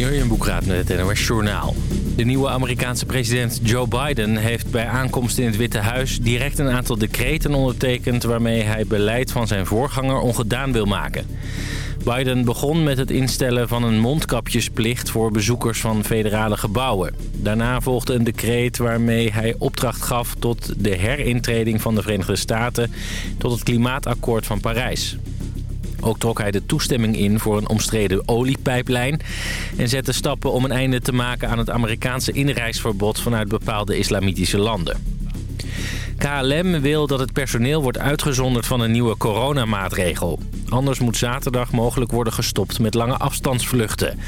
Jurjen Boekraat met het NOS Journaal. De nieuwe Amerikaanse president Joe Biden heeft bij aankomst in het Witte Huis... direct een aantal decreten ondertekend... waarmee hij beleid van zijn voorganger ongedaan wil maken. Biden begon met het instellen van een mondkapjesplicht... voor bezoekers van federale gebouwen. Daarna volgde een decreet waarmee hij opdracht gaf... tot de herintreding van de Verenigde Staten... tot het klimaatakkoord van Parijs. Ook trok hij de toestemming in voor een omstreden oliepijplijn... en zette stappen om een einde te maken aan het Amerikaanse inreisverbod... vanuit bepaalde islamitische landen. KLM wil dat het personeel wordt uitgezonderd van een nieuwe coronamaatregel. Anders moet zaterdag mogelijk worden gestopt met lange afstandsvluchten.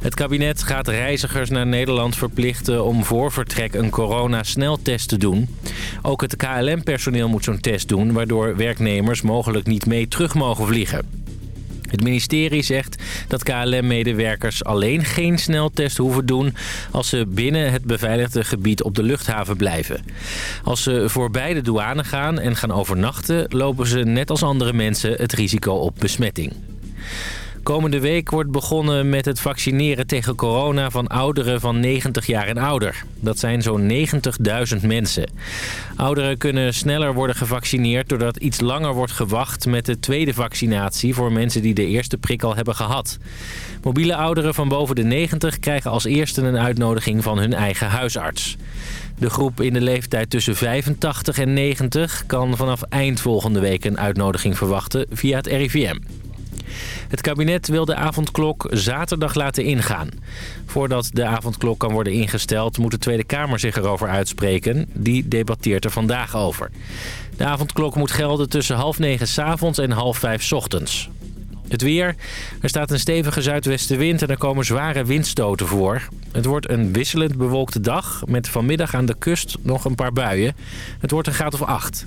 Het kabinet gaat reizigers naar Nederland verplichten om voor vertrek een coronasneltest te doen. Ook het KLM-personeel moet zo'n test doen, waardoor werknemers mogelijk niet mee terug mogen vliegen. Het ministerie zegt dat KLM-medewerkers alleen geen sneltest hoeven doen... als ze binnen het beveiligde gebied op de luchthaven blijven. Als ze voorbij de douane gaan en gaan overnachten... lopen ze net als andere mensen het risico op besmetting. Komende week wordt begonnen met het vaccineren tegen corona van ouderen van 90 jaar en ouder. Dat zijn zo'n 90.000 mensen. Ouderen kunnen sneller worden gevaccineerd doordat iets langer wordt gewacht met de tweede vaccinatie voor mensen die de eerste prik al hebben gehad. Mobiele ouderen van boven de 90 krijgen als eerste een uitnodiging van hun eigen huisarts. De groep in de leeftijd tussen 85 en 90 kan vanaf eind volgende week een uitnodiging verwachten via het RIVM. Het kabinet wil de avondklok zaterdag laten ingaan. Voordat de avondklok kan worden ingesteld moet de Tweede Kamer zich erover uitspreken. Die debatteert er vandaag over. De avondklok moet gelden tussen half negen s avonds en half vijf ochtends. Het weer. Er staat een stevige zuidwestenwind en er komen zware windstoten voor. Het wordt een wisselend bewolkte dag met vanmiddag aan de kust nog een paar buien. Het wordt een graad of acht.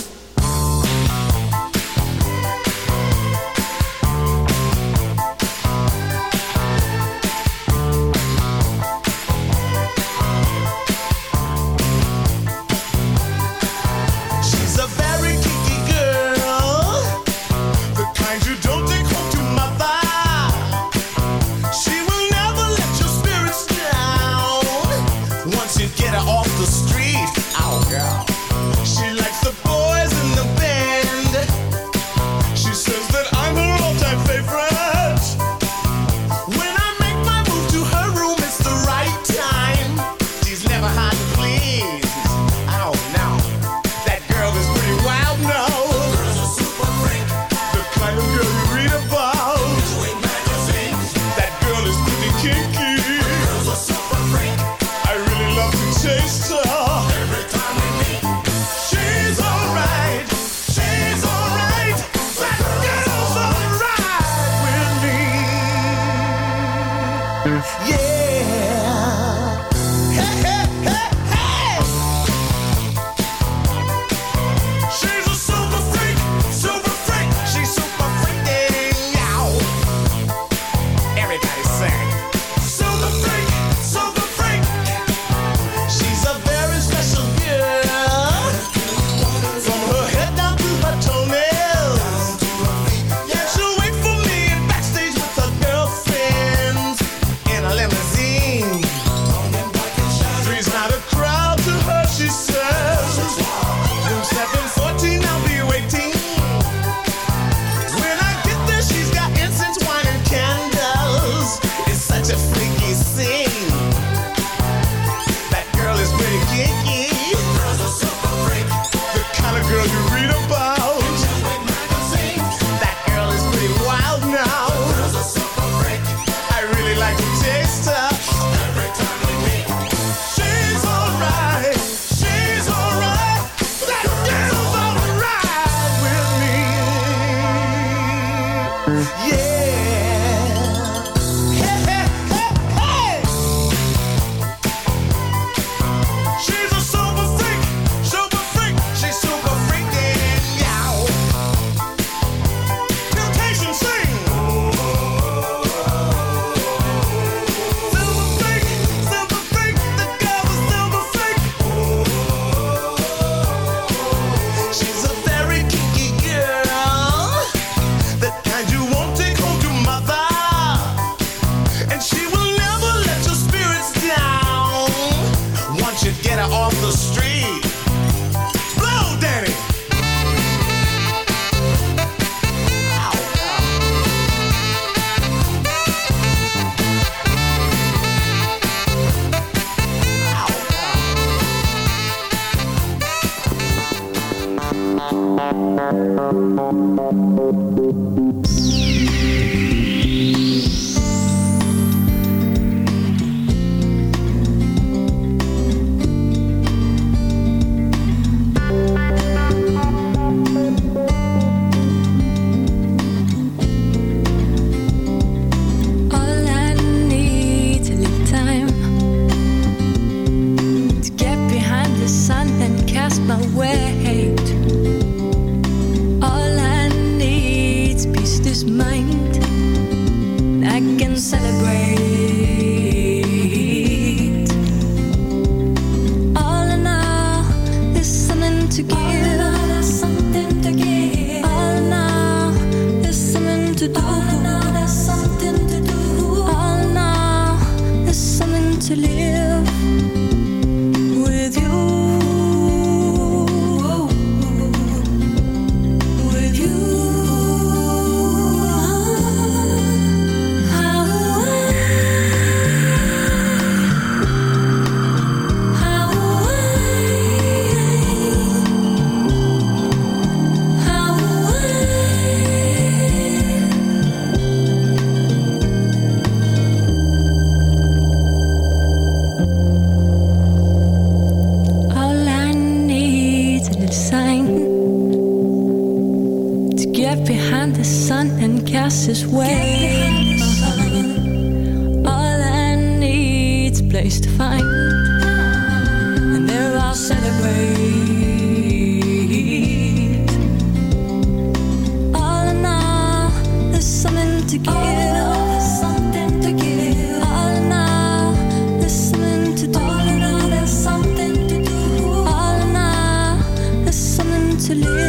To live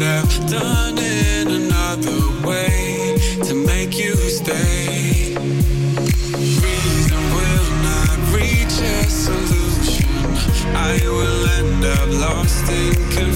done in another way to make you stay. Reason will not reach a solution. I will end up lost in confusion.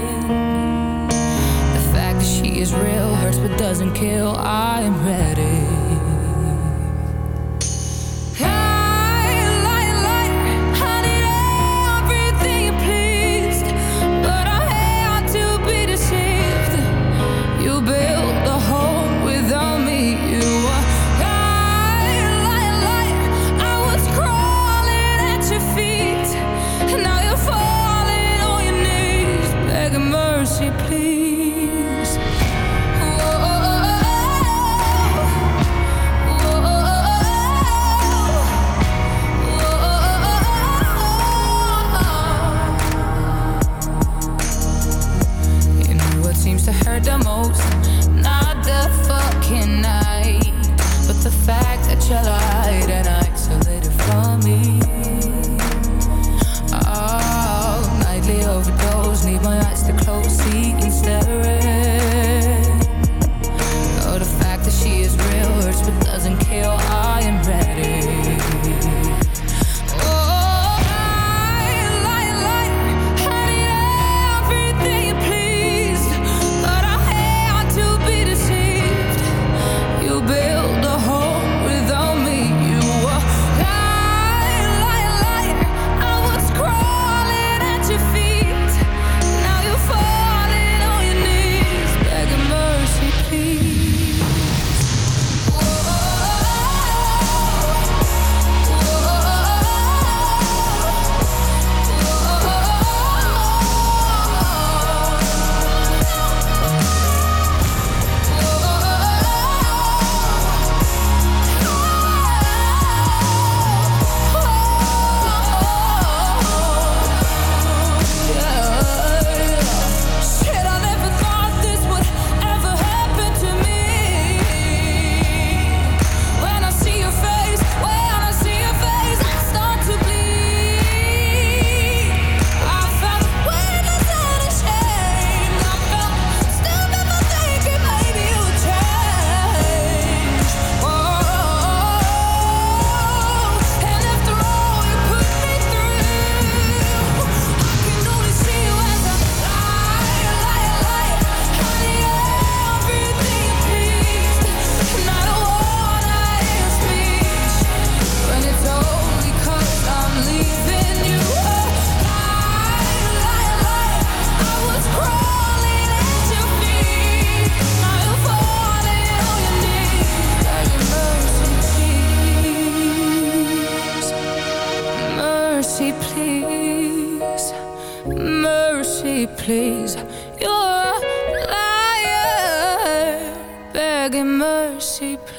is real, hurts but doesn't kill. I am ready.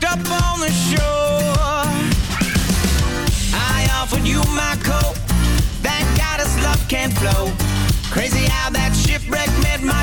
washed up on the shore. I offered you my coat. That goddess love can't flow. Crazy how that shipwreck met my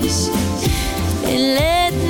place and let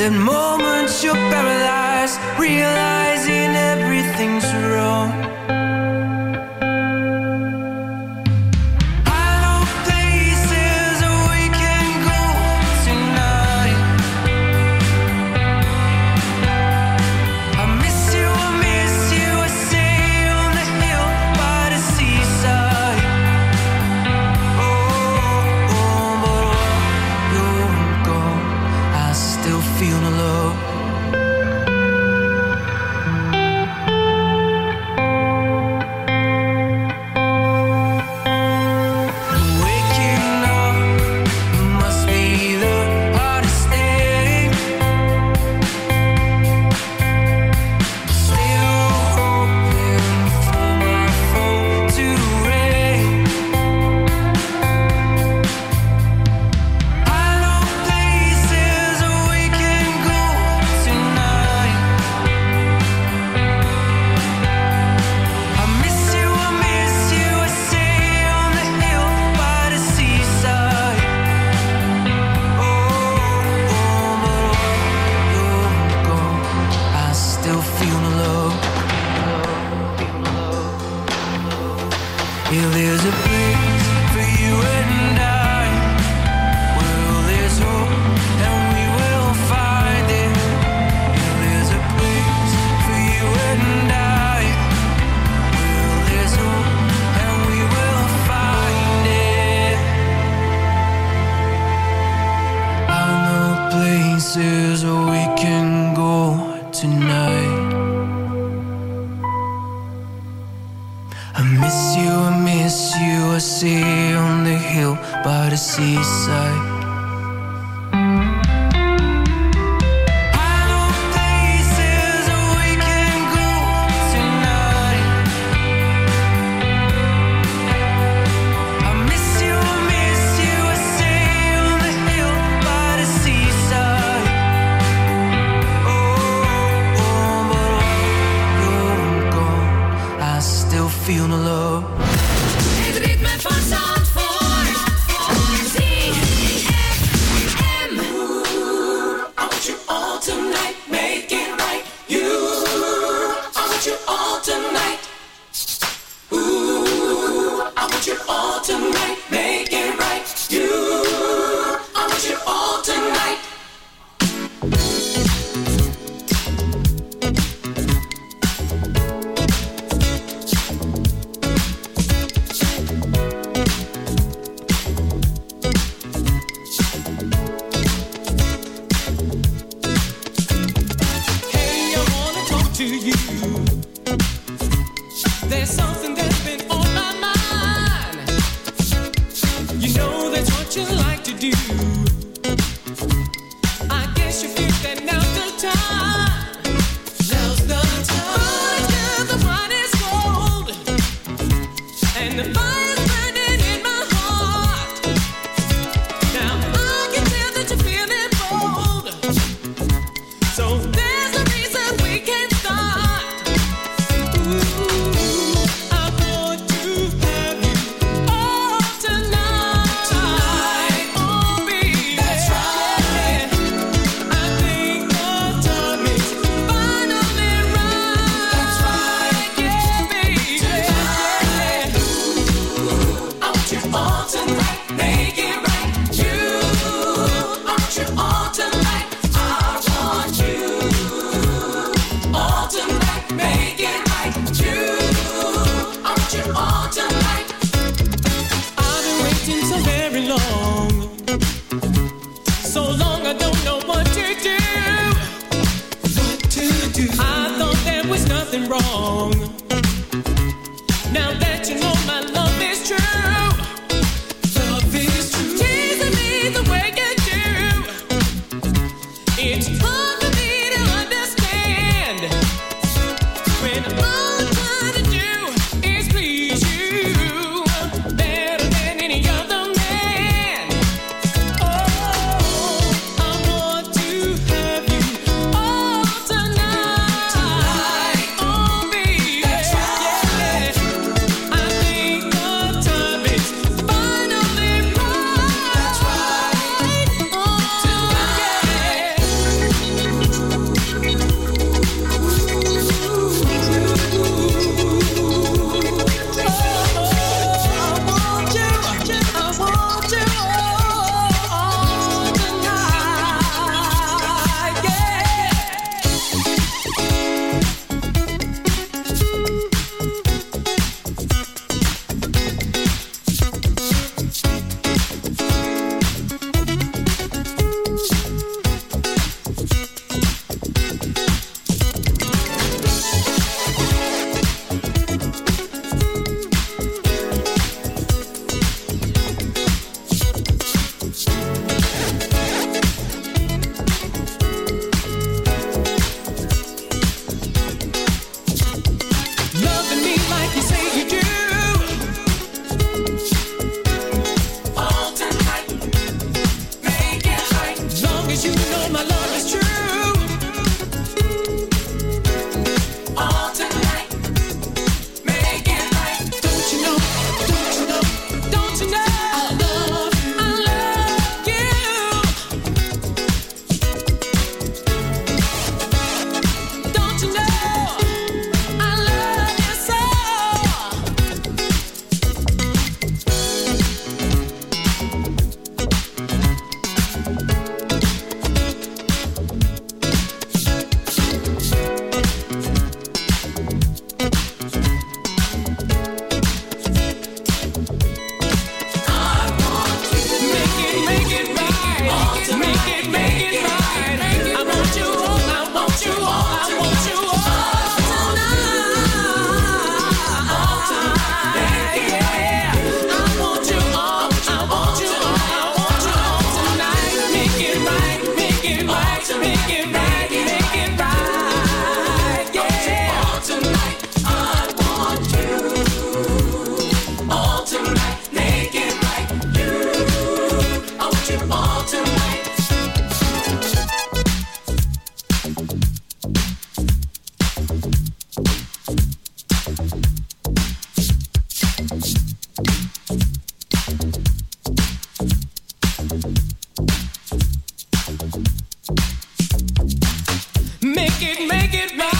Then moments you're paralyzed, realizing everything's wrong. miss you, I miss you, I see you on the hill by the seaside. get right.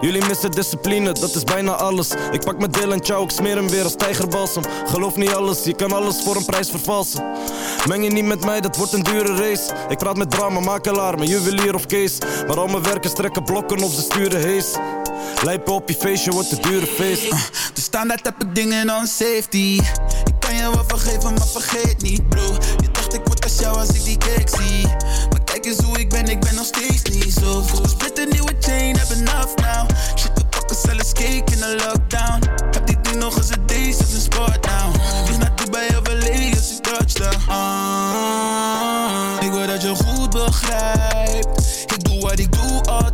Jullie missen discipline, dat is bijna alles. Ik pak mijn deel en ik smeer hem weer als tijgerbalsem. Geloof niet alles, je kan alles voor een prijs vervalsen. Meng je niet met mij, dat wordt een dure race. Ik praat met drama, makelaar, mijn juwelier of case. Maar al mijn werkers trekken blokken of ze sturen hees. Lijpen op je feestje, wordt een dure feest. Dus standaard heb ik dingen on safety. Ik kan je wel vergeven, maar vergeet niet, bro. Je dacht ik word als jou als ik die cake zie. Kijk hoe ik ben, ik ben nog steeds niet zo goed. Split een nieuwe chain, heb enough now. Shit, we pakken zelfs cake in de lockdown. Heb die ding nog eens een deze, is een sport now. Dus naar Dubai of LA als ik touchdown. Ah, ik wil dat je goed begrijpt. Ik doe wat ik doe altijd.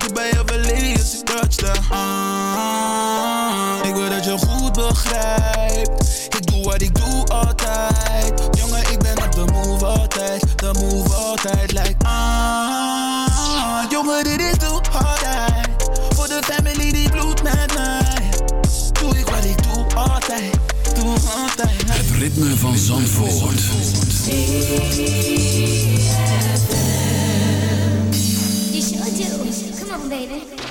Dubai of LA als ik touchdown. Ah, ik wil dat je goed begrijpt. Ik doe wat ik doe altijd. Jongen, ik ben op de move altijd. De move altijd, like ah. Jongen, dit is doe altijd. Voor de family die bloedt met mij. Doe ik wat ik doe altijd. Doe altijd. Het ritme van Zandvoort. You waited.